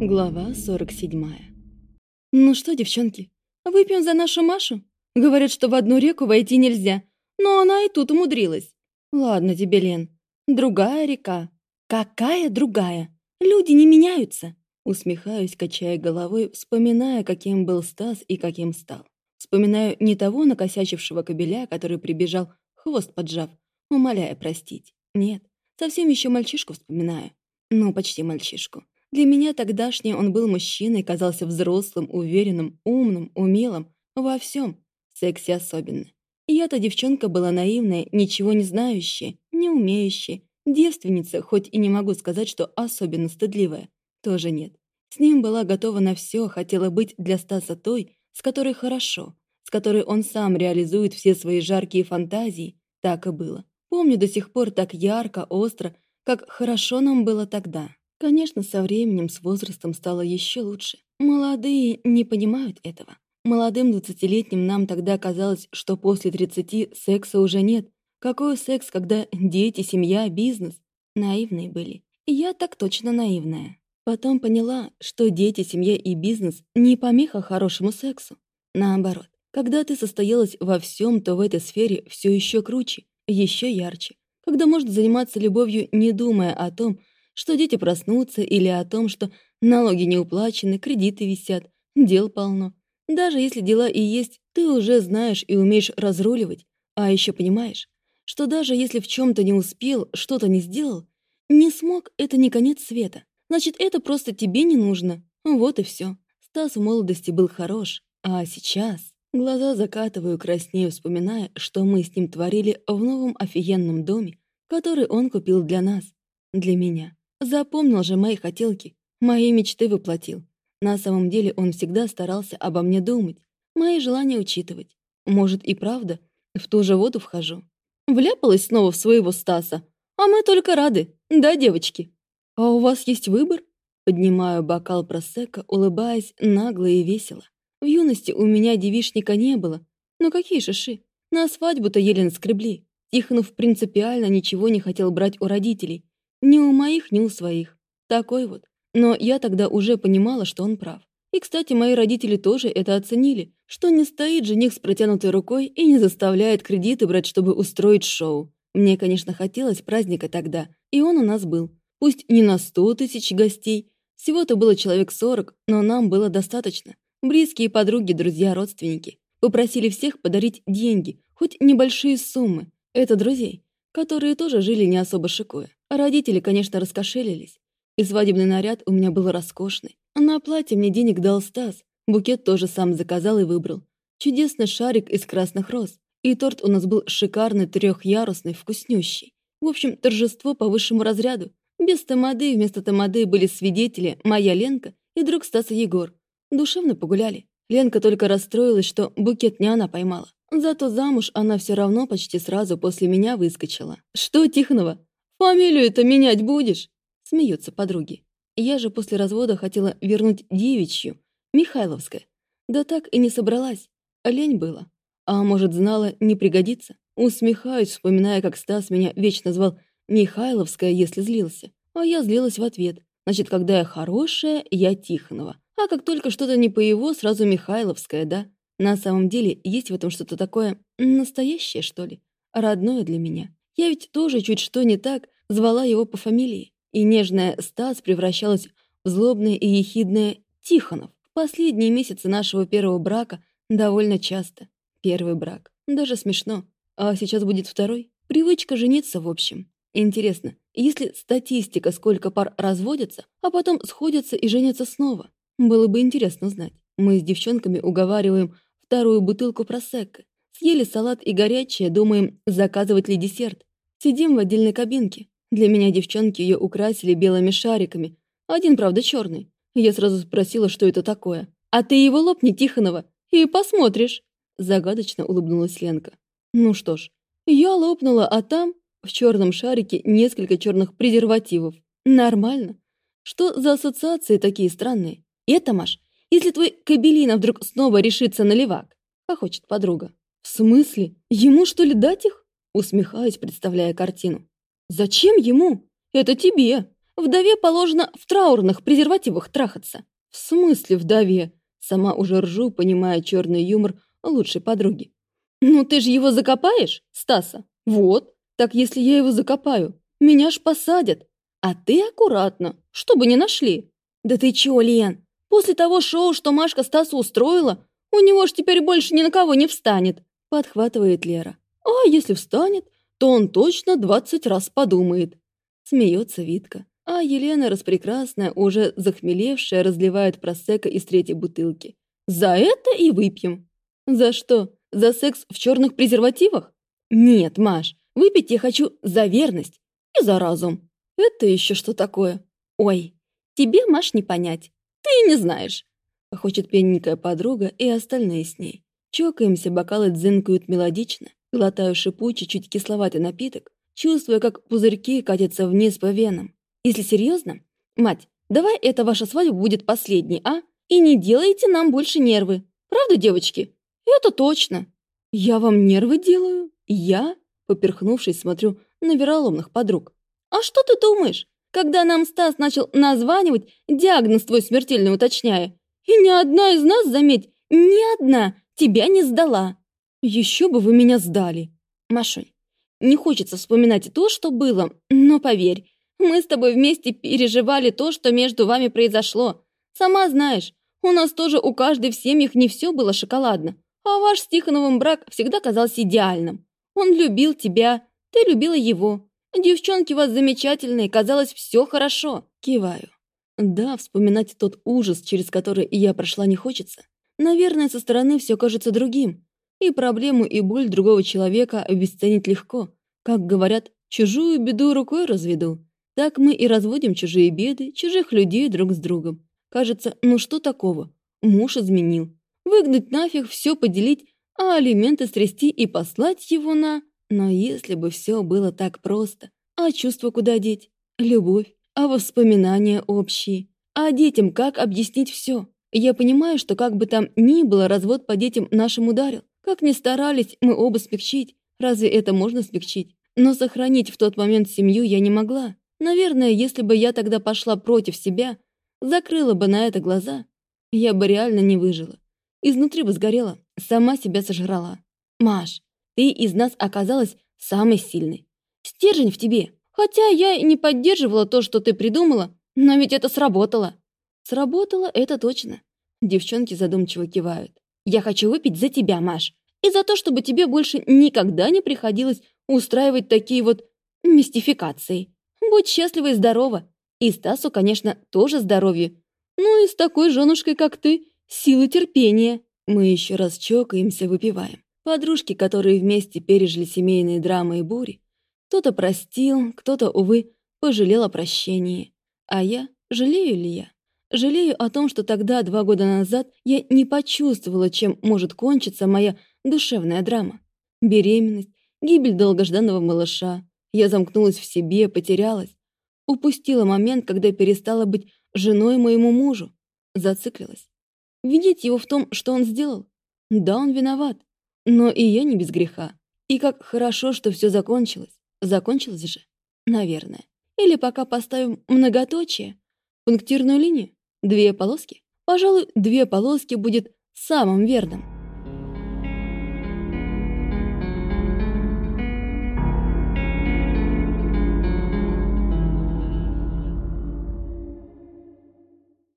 Глава 47 «Ну что, девчонки, выпьем за нашу Машу? Говорят, что в одну реку войти нельзя, но она и тут умудрилась. Ладно тебе, Лен, другая река». «Какая другая? Люди не меняются!» Усмехаюсь, качая головой, вспоминая, каким был Стас и каким стал. Вспоминаю не того накосячившего кобеля, который прибежал, хвост поджав, умоляя простить. Нет, совсем еще мальчишку вспоминаю. Ну, почти мальчишку. Для меня тогдашний он был мужчиной, казался взрослым, уверенным, умным, умелым, во всем, сексе особенно. Я-то девчонка была наивная, ничего не знающая, не умеющая, девственница, хоть и не могу сказать, что особенно стыдливая. Тоже нет. С ним была готова на все, хотела быть для Стаса той, с которой хорошо, с которой он сам реализует все свои жаркие фантазии. Так и было. Помню до сих пор так ярко, остро, как хорошо нам было тогда. Конечно, со временем, с возрастом стало еще лучше. Молодые не понимают этого. Молодым двадцатилетним нам тогда казалось, что после тридцати секса уже нет. Какой секс, когда дети, семья, бизнес? Наивные были. Я так точно наивная. Потом поняла, что дети, семья и бизнес не помеха хорошему сексу. Наоборот, когда ты состоялась во всем, то в этой сфере все еще круче, еще ярче. Когда можно заниматься любовью, не думая о том, что дети проснутся, или о том, что налоги не уплачены, кредиты висят, дел полно. Даже если дела и есть, ты уже знаешь и умеешь разруливать, а еще понимаешь, что даже если в чем то не успел, что-то не сделал, не смог — это не конец света. Значит, это просто тебе не нужно. Вот и все. Стас в молодости был хорош, а сейчас... Глаза закатываю краснею, вспоминая, что мы с ним творили в новом офигенном доме, который он купил для нас, для меня. Запомнил же мои хотелки, мои мечты воплотил. На самом деле он всегда старался обо мне думать, мои желания учитывать. Может и правда, в ту же воду вхожу. Вляпалась снова в своего Стаса, а мы только рады, да, девочки? А у вас есть выбор? Поднимаю бокал просека, улыбаясь нагло и весело. В юности у меня девишника не было. Но какие шиши? На свадьбу-то еле скребли. Тихонов принципиально ничего не хотел брать у родителей. Ни у моих, ни у своих. Такой вот. Но я тогда уже понимала, что он прав. И, кстати, мои родители тоже это оценили, что не стоит жених с протянутой рукой и не заставляет кредиты брать, чтобы устроить шоу. Мне, конечно, хотелось праздника тогда, и он у нас был. Пусть не на сто тысяч гостей, всего-то было человек сорок, но нам было достаточно. Близкие подруги, друзья, родственники. Попросили всех подарить деньги, хоть небольшие суммы. Это друзей, которые тоже жили не особо шикуя. Родители, конечно, раскошелились. И свадебный наряд у меня был роскошный. А на платье мне денег дал Стас. Букет тоже сам заказал и выбрал. Чудесный шарик из красных роз. И торт у нас был шикарный, трехъярусный, вкуснющий. В общем, торжество по высшему разряду. Без тамады вместо тамады были свидетели моя Ленка и друг Стаса Егор. Душевно погуляли. Ленка только расстроилась, что букет не она поймала. Зато замуж она все равно почти сразу после меня выскочила. «Что, Тихонова, «Фамилию-то менять будешь?» Смеются подруги. Я же после развода хотела вернуть девичью, Михайловская. Да так и не собралась. Лень было. А может, знала, не пригодится? Усмехаюсь, вспоминая, как Стас меня вечно звал Михайловская, если злился. А я злилась в ответ. Значит, когда я хорошая, я Тихонова. А как только что-то не по его, сразу Михайловская, да? На самом деле, есть в этом что-то такое настоящее, что ли? Родное для меня. Я ведь тоже чуть что не так звала его по фамилии, и нежная Стас превращалась в злобное и ехидное Тихонов. В последние месяцы нашего первого брака довольно часто. Первый брак. Даже смешно. А сейчас будет второй. Привычка жениться, в общем. Интересно, если статистика, сколько пар разводятся, а потом сходятся и женятся снова? Было бы интересно знать. Мы с девчонками уговариваем вторую бутылку просекко. Съели салат и горячее, думаем, заказывать ли десерт. Сидим в отдельной кабинке. Для меня девчонки ее украсили белыми шариками. Один, правда, черный. Я сразу спросила, что это такое. «А ты его лопни, Тихонова, и посмотришь!» Загадочно улыбнулась Ленка. Ну что ж, я лопнула, а там в черном шарике несколько черных презервативов. Нормально. Что за ассоциации такие странные? Это, Маш, если твой кабелина вдруг снова решится на левак, хочет подруга. В смысле? Ему что ли дать их? Усмехаюсь, представляя картину. «Зачем ему? Это тебе. Вдове положено в траурных презервативах трахаться. В смысле вдове? Сама уже ржу, понимая черный юмор лучшей подруги. Ну ты же его закопаешь, Стаса? Вот. Так если я его закопаю, меня ж посадят. А ты аккуратно, чтобы не нашли. Да ты чё, Лен? После того шоу, что Машка Стасу устроила, у него ж теперь больше ни на кого не встанет, подхватывает Лера. А если встанет, то он точно двадцать раз подумает. Смеется Витка. А Елена распрекрасная, уже захмелевшая, разливает просека из третьей бутылки. «За это и выпьем». «За что? За секс в черных презервативах?» «Нет, Маш, выпить я хочу за верность и за разум». «Это еще что такое?» «Ой, тебе, Маш, не понять. Ты не знаешь». Хочет пьяненькая подруга и остальные с ней. Чокаемся, бокалы дзынкают мелодично. Глотаю шипучий, чуть кисловатый напиток, чувствуя, как пузырьки катятся вниз по венам. Если серьезно, мать, давай эта ваша свадьба будет последней, а? И не делайте нам больше нервы. Правда, девочки? Это точно. Я вам нервы делаю? Я? Поперхнувшись, смотрю на вероломных подруг. А что ты думаешь? Когда нам Стас начал названивать, диагноз твой смертельный уточняя, и ни одна из нас, заметь, ни одна тебя не сдала. Еще бы вы меня сдали. Машунь, не хочется вспоминать то, что было, но поверь, мы с тобой вместе переживали то, что между вами произошло. Сама знаешь, у нас тоже у каждой в семьях не все было шоколадно. А ваш с Тихоновым брак всегда казался идеальным. Он любил тебя, ты любила его. Девчонки у вас замечательные, казалось, все хорошо. Киваю. Да, вспоминать тот ужас, через который я прошла, не хочется. Наверное, со стороны все кажется другим. И проблему, и боль другого человека обесценить легко. Как говорят, чужую беду рукой разведу. Так мы и разводим чужие беды, чужих людей друг с другом. Кажется, ну что такого? Муж изменил. Выгнать нафиг, все поделить, а алименты стрясти и послать его на... Но если бы все было так просто, а чувства куда деть? Любовь, а воспоминания общие. А детям как объяснить все? Я понимаю, что как бы там ни было, развод по детям нашим ударил. Как ни старались мы оба смягчить, разве это можно смягчить? Но сохранить в тот момент семью я не могла. Наверное, если бы я тогда пошла против себя, закрыла бы на это глаза, я бы реально не выжила. Изнутри бы сгорела, сама себя сожрала. Маш, ты из нас оказалась самой сильной. Стержень в тебе. Хотя я и не поддерживала то, что ты придумала, но ведь это сработало. Сработало это точно. Девчонки задумчиво кивают. Я хочу выпить за тебя, Маш. И за то, чтобы тебе больше никогда не приходилось устраивать такие вот мистификации. Будь счастлива и здорова. И Стасу, конечно, тоже здоровье. Ну и с такой женушкой, как ты, силы терпения. Мы еще раз чокаемся, выпиваем. Подружки, которые вместе пережили семейные драмы и бури. Кто-то простил, кто-то, увы, пожалел о прощении. А я? Жалею ли я? Жалею о том, что тогда, два года назад, я не почувствовала, чем может кончиться моя душевная драма. Беременность, гибель долгожданного малыша, я замкнулась в себе, потерялась. Упустила момент, когда перестала быть женой моему мужу. Зациклилась. Видеть его в том, что он сделал? Да, он виноват. Но и я не без греха. И как хорошо, что все закончилось. Закончилось же? Наверное. Или пока поставим многоточие? Пунктирную линию? Две полоски? Пожалуй, две полоски будет самым верным.